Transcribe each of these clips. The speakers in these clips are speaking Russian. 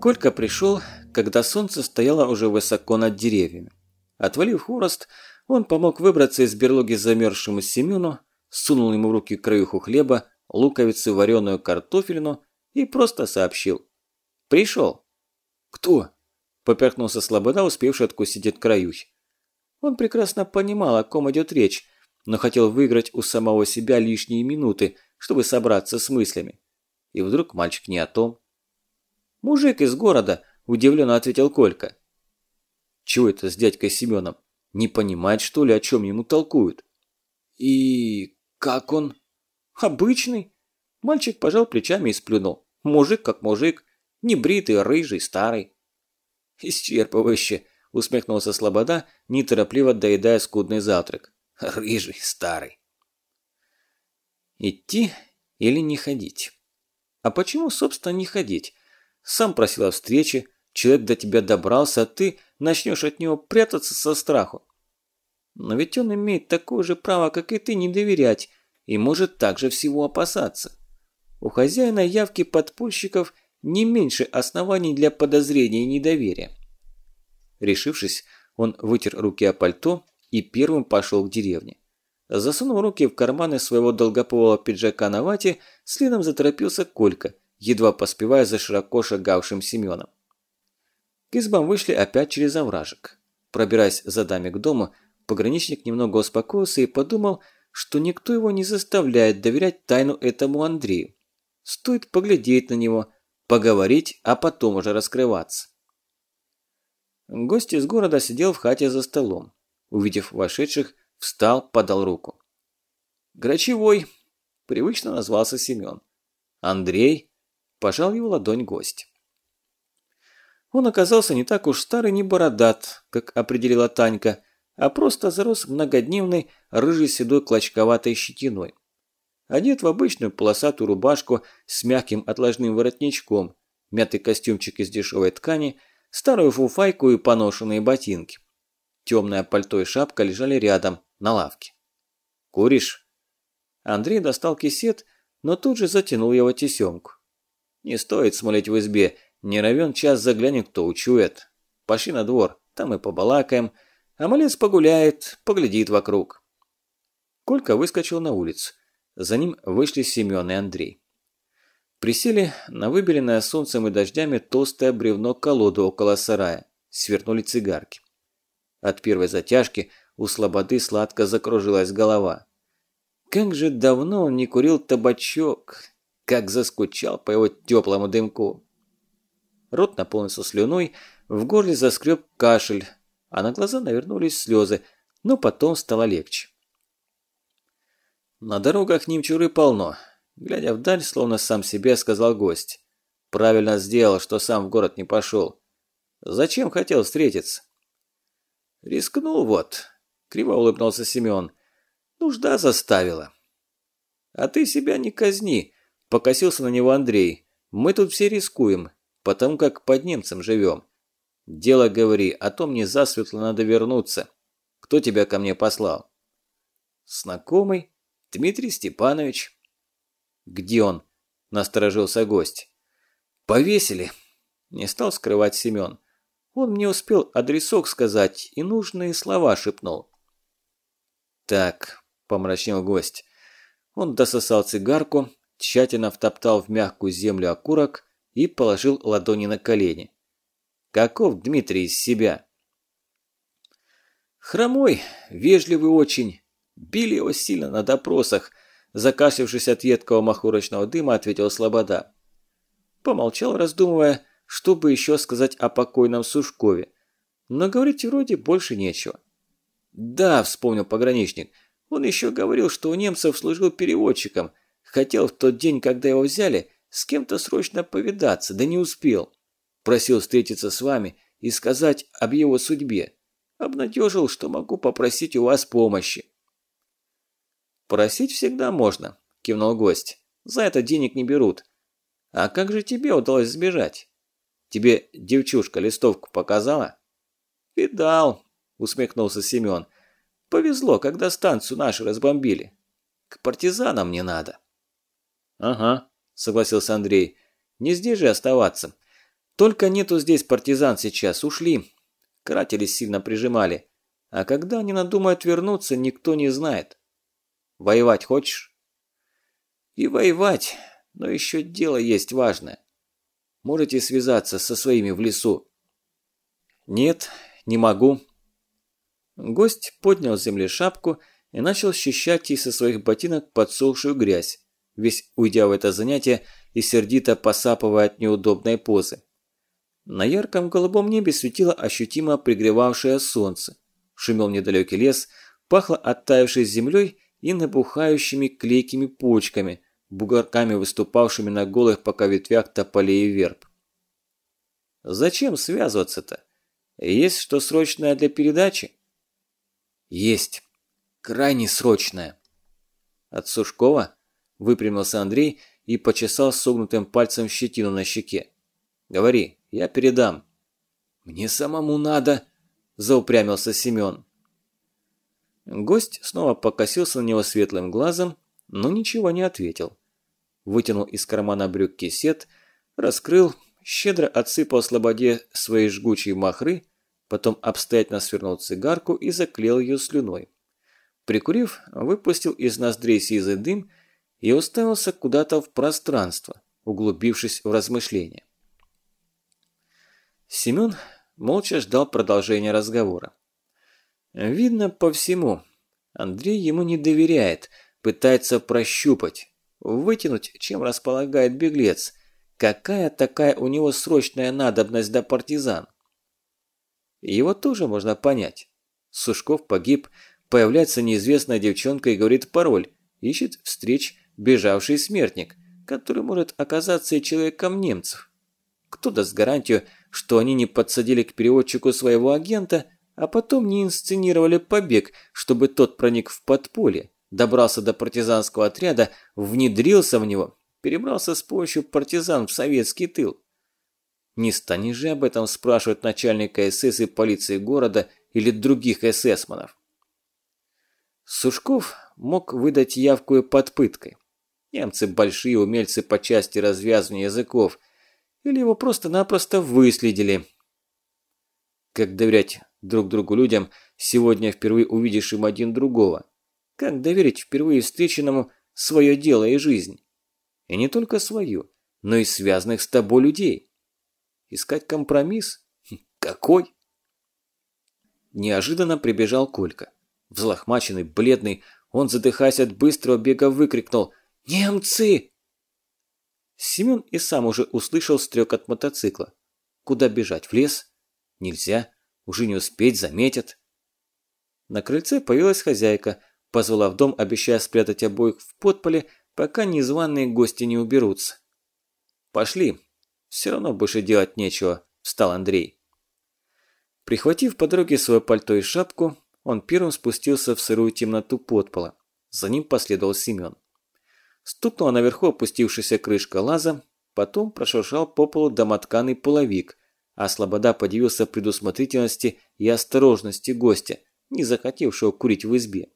Колька пришел, когда солнце стояло уже высоко над деревьями. Отвалив хворост, он помог выбраться из берлоги замерзшему Семену, сунул ему в руки краюху хлеба, луковицу, вареную картофелину и просто сообщил. «Пришел». «Кто?» – поперхнулся Слобода, успевший откусить от краюхи. Он прекрасно понимал, о ком идет речь, но хотел выиграть у самого себя лишние минуты, чтобы собраться с мыслями. И вдруг мальчик не о том. «Мужик из города», – удивленно ответил Колька. «Чего это с дядькой Семеном? Не понимает, что ли, о чем ему толкуют?» «И как он?» «Обычный». Мальчик пожал плечами и сплюнул. «Мужик как мужик. Небритый, рыжий, старый». «Исчерпывающе», – усмехнулся Слобода, неторопливо доедая скудный завтрак. «Рыжий, старый». Идти или не ходить? А почему, собственно, не ходить? Сам просил о встрече, человек до тебя добрался, а ты начнешь от него прятаться со страху. Но ведь он имеет такое же право, как и ты, не доверять, и может также всего опасаться. У хозяина явки подпольщиков не меньше оснований для подозрения и недоверия. Решившись, он вытер руки о пальто и первым пошел к деревне. Засунув руки в карманы своего долгополого пиджака на вате, следом заторопился Колька – едва поспевая за широко шагавшим Семеном. К избам вышли опять через овражек. Пробираясь за дами к дому, пограничник немного успокоился и подумал, что никто его не заставляет доверять тайну этому Андрею. Стоит поглядеть на него, поговорить, а потом уже раскрываться. Гость из города сидел в хате за столом. Увидев вошедших, встал, подал руку. «Грачевой», – привычно назвался Семен. «Андрей», Пожал его ладонь гость. Он оказался не так уж старый, не бородат, как определила Танька, а просто зарос многодневной рыжей седой клочковатой щетиной. Одет в обычную полосатую рубашку с мягким отложным воротничком, мятый костюмчик из дешевой ткани, старую фуфайку и поношенные ботинки. Темное пальто и шапка лежали рядом, на лавке. «Куришь?» Андрей достал кисет, но тут же затянул его тесемку. Не стоит смолить в избе, не равен час заглянет, кто учует. Пошли на двор, там и побалакаем, а малец погуляет, поглядит вокруг. Колька выскочил на улицу. За ним вышли Семен и Андрей. Присели на выбеленное солнцем и дождями толстое бревно колоду около сарая. Свернули цигарки. От первой затяжки у слободы сладко закружилась голова. Как же давно он не курил табачок, как заскучал по его теплому дымку. Рот наполнился слюной, в горле заскреб кашель, а на глаза навернулись слезы, но потом стало легче. На дорогах немчуры полно. Глядя вдаль, словно сам себе, сказал гость. Правильно сделал, что сам в город не пошел. Зачем хотел встретиться? Рискнул вот, криво улыбнулся Семен. Нужда заставила. А ты себя не казни, Покосился на него Андрей. «Мы тут все рискуем, потому как под немцем живем. Дело говори, а то мне засветло надо вернуться. Кто тебя ко мне послал?» «Знакомый. Дмитрий Степанович». «Где он?» – насторожился гость. «Повесили», – не стал скрывать Семен. Он мне успел адресок сказать и нужные слова шепнул. «Так», – помрачнел гость. Он дососал цигарку, тщательно втоптал в мягкую землю окурок и положил ладони на колени. Каков Дмитрий из себя? Хромой, вежливый очень. Били его сильно на допросах. Закашлявшись от едкого махурочного дыма, ответил Слобода. Помолчал, раздумывая, что бы еще сказать о покойном Сушкове. Но говорить вроде больше нечего. «Да», – вспомнил пограничник, – «он еще говорил, что у немцев служил переводчиком – Хотел в тот день, когда его взяли, с кем-то срочно повидаться, да не успел. Просил встретиться с вами и сказать об его судьбе. Обнадежил, что могу попросить у вас помощи. «Просить всегда можно», – кивнул гость. «За это денег не берут. А как же тебе удалось сбежать? Тебе девчушка листовку показала?» «Видал», – усмехнулся Семен. «Повезло, когда станцию нашу разбомбили. К партизанам не надо». «Ага», – согласился Андрей. «Не здесь же оставаться. Только нету здесь партизан сейчас, ушли. Каратели сильно прижимали. А когда они надумают вернуться, никто не знает. Воевать хочешь? И воевать, но еще дело есть важное. Можете связаться со своими в лесу? Нет, не могу. Гость поднял с земли шапку и начал счищать ей со своих ботинок подсохшую грязь, весь уйдя в это занятие и сердито посапывая от неудобной позы. На ярком голубом небе светило ощутимо пригревавшее солнце. Шумел недалекий лес, пахло оттаившей землей и набухающими клейкими почками, бугорками выступавшими на голых пока ветвях тополей и верб. Зачем связываться-то? Есть что срочное для передачи? Есть. Крайне срочное. От Сушкова выпрямился Андрей и почесал согнутым пальцем щетину на щеке. Говори, я передам. Мне самому надо, заупрямился Семен. Гость снова покосился на него светлым глазом, но ничего не ответил. Вытянул из кармана брюк кисет, раскрыл, щедро отсыпал слободе своей жгучей махры, потом обстоятельно свернул цигарку и заклеил ее слюной. Прикурив, выпустил из ноздрей сизый дым и уставился куда-то в пространство, углубившись в размышления. Семен молча ждал продолжения разговора. Видно по всему, Андрей ему не доверяет, пытается прощупать, вытянуть, чем располагает беглец, какая такая у него срочная надобность до партизан. Его тоже можно понять. Сушков погиб, появляется неизвестная девчонка и говорит пароль, ищет встреч бежавший смертник, который может оказаться и человеком немцев. Кто даст гарантию, что они не подсадили к переводчику своего агента, а потом не инсценировали побег, чтобы тот проник в подполье, добрался до партизанского отряда, внедрился в него, перебрался с помощью партизан в советский тыл. Не станешь же об этом спрашивать начальника СС и полиции города или других эсэсманов. Сушков мог выдать явку и под пыткой. Немцы большие умельцы по части развязывания языков, или его просто-напросто выследили. Как доверять друг другу людям, сегодня впервые увидишь им один другого? Как доверить впервые встреченному свое дело и жизнь? И не только свою, но и связанных с тобой людей. Искать компромисс? Хм, какой? Неожиданно прибежал Колька. Взлохмаченный, бледный, он, задыхаясь от быстрого бега, выкрикнул «Немцы!» Семен и сам уже услышал стрек от мотоцикла. Куда бежать? В лес? Нельзя. Уже не успеть, заметят. На крыльце появилась хозяйка, позвала в дом, обещая спрятать обоих в подполе, пока незваные гости не уберутся. «Пошли. Все равно больше делать нечего», – встал Андрей. Прихватив по дороге свое пальто и шапку, он первым спустился в сырую темноту подпола. За ним последовал Семен. Стукнула наверху опустившаяся крышка лаза, потом прошуршал по полу домотканый половик, а Слобода подивился предусмотрительности и осторожности гостя, не захотевшего курить в избе.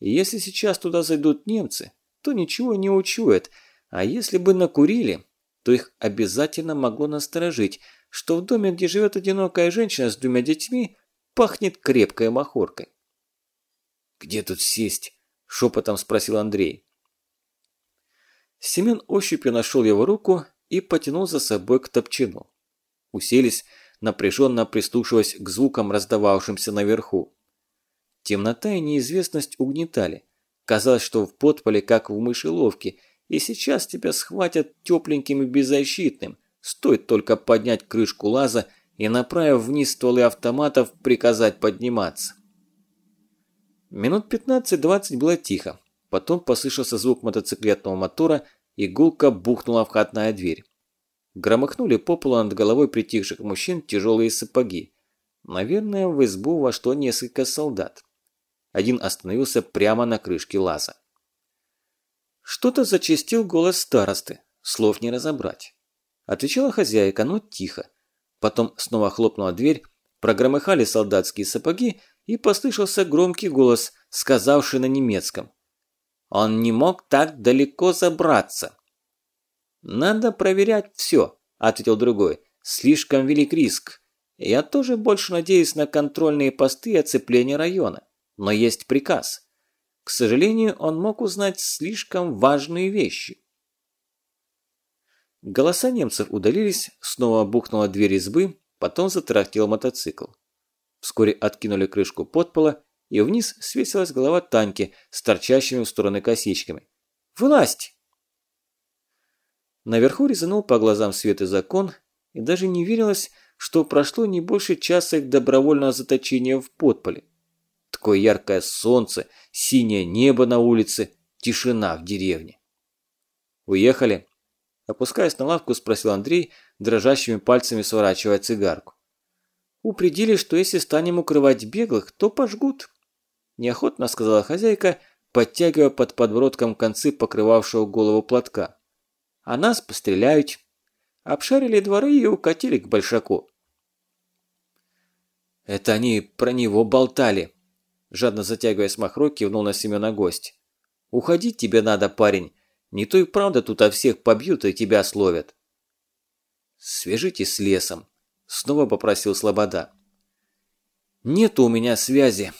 Если сейчас туда зайдут немцы, то ничего не учуют, а если бы накурили, то их обязательно могло насторожить, что в доме, где живет одинокая женщина с двумя детьми, пахнет крепкой махоркой. «Где тут сесть?» – шепотом спросил Андрей. Семен ощупью нашел его руку и потянул за собой к топчину. Уселись, напряженно прислушиваясь к звукам, раздававшимся наверху. Темнота и неизвестность угнетали. Казалось, что в подполе, как в мышеловке, и сейчас тебя схватят тепленьким и беззащитным. Стоит только поднять крышку лаза и, направив вниз стволы автоматов, приказать подниматься. Минут 15-20 было тихо. Потом послышался звук мотоциклетного мотора, и гулко бухнула входная дверь. Громыхнули по полу над головой притихших мужчин тяжелые сапоги. Наверное, в избу вошло несколько солдат. Один остановился прямо на крышке лаза. Что-то зачастил голос старосты, слов не разобрать. Отвечала хозяйка, но тихо. Потом снова хлопнула дверь, прогромыхали солдатские сапоги, и послышался громкий голос, сказавший на немецком. Он не мог так далеко забраться. «Надо проверять все», – ответил другой. Слишком велик риск. Я тоже больше надеюсь на контрольные посты и оцепление района. Но есть приказ. К сожалению, он мог узнать слишком важные вещи. Голоса немцев удалились, снова бухнула дверь избы, потом затарахтел мотоцикл. Вскоре откинули крышку подпола, и вниз свесилась голова Таньки с торчащими в стороны косичками. «Вылазь!» Наверху резанул по глазам свет и закон, и даже не верилось, что прошло не больше часа их добровольного заточения в подполе. Такое яркое солнце, синее небо на улице, тишина в деревне. «Уехали?» Опускаясь на лавку, спросил Андрей, дрожащими пальцами сворачивая цигарку. «Упредили, что если станем укрывать беглых, то пожгут», – неохотно сказала хозяйка, подтягивая под подбородком концы покрывавшего голову платка. «А нас постреляют. Обшарили дворы и укатили к большаку». «Это они про него болтали», – жадно затягивая смахрой, кивнул на Семена гость. «Уходить тебе надо, парень. Не то и правда тут о всех побьют и тебя словят. Свяжите с лесом, снова попросил Слобода. Нету у меня связи,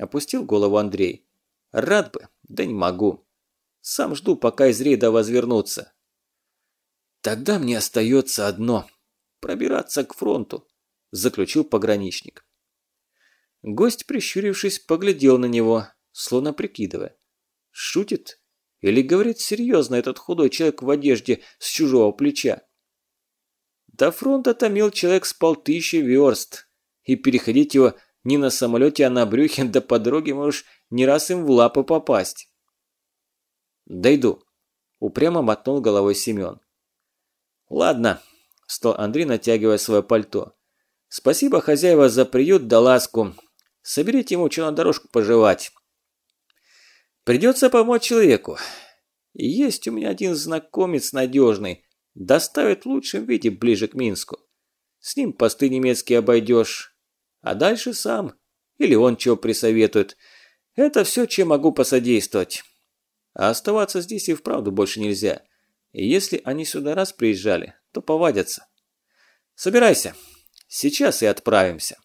опустил голову Андрей. Рад бы, да не могу. Сам жду, пока из рейда возвернутся. Тогда мне остается одно – пробираться к фронту, заключил пограничник. Гость, прищурившись, поглядел на него, словно прикидывая. Шутит или говорит серьезно этот худой человек в одежде с чужого плеча? До фронта томил человек с полтыщи верст, и переходить его не на самолете, а на брюхе, да по дороге можешь не раз им в лапы попасть. «Дойду», – упрямо мотнул головой Семен. «Ладно», – стал Андрей, натягивая свое пальто. «Спасибо, хозяева, за приют да ласку. Соберите ему что на дорожку пожевать. Придется помочь человеку. Есть у меня один знакомец надежный, доставит в лучшем виде ближе к Минску. С ним посты немецкие обойдешь. А дальше сам. Или он чего присоветует. Это все, чем могу посодействовать. А оставаться здесь и вправду больше нельзя. И если они сюда раз приезжали, то повадятся. Собирайся. Сейчас и отправимся.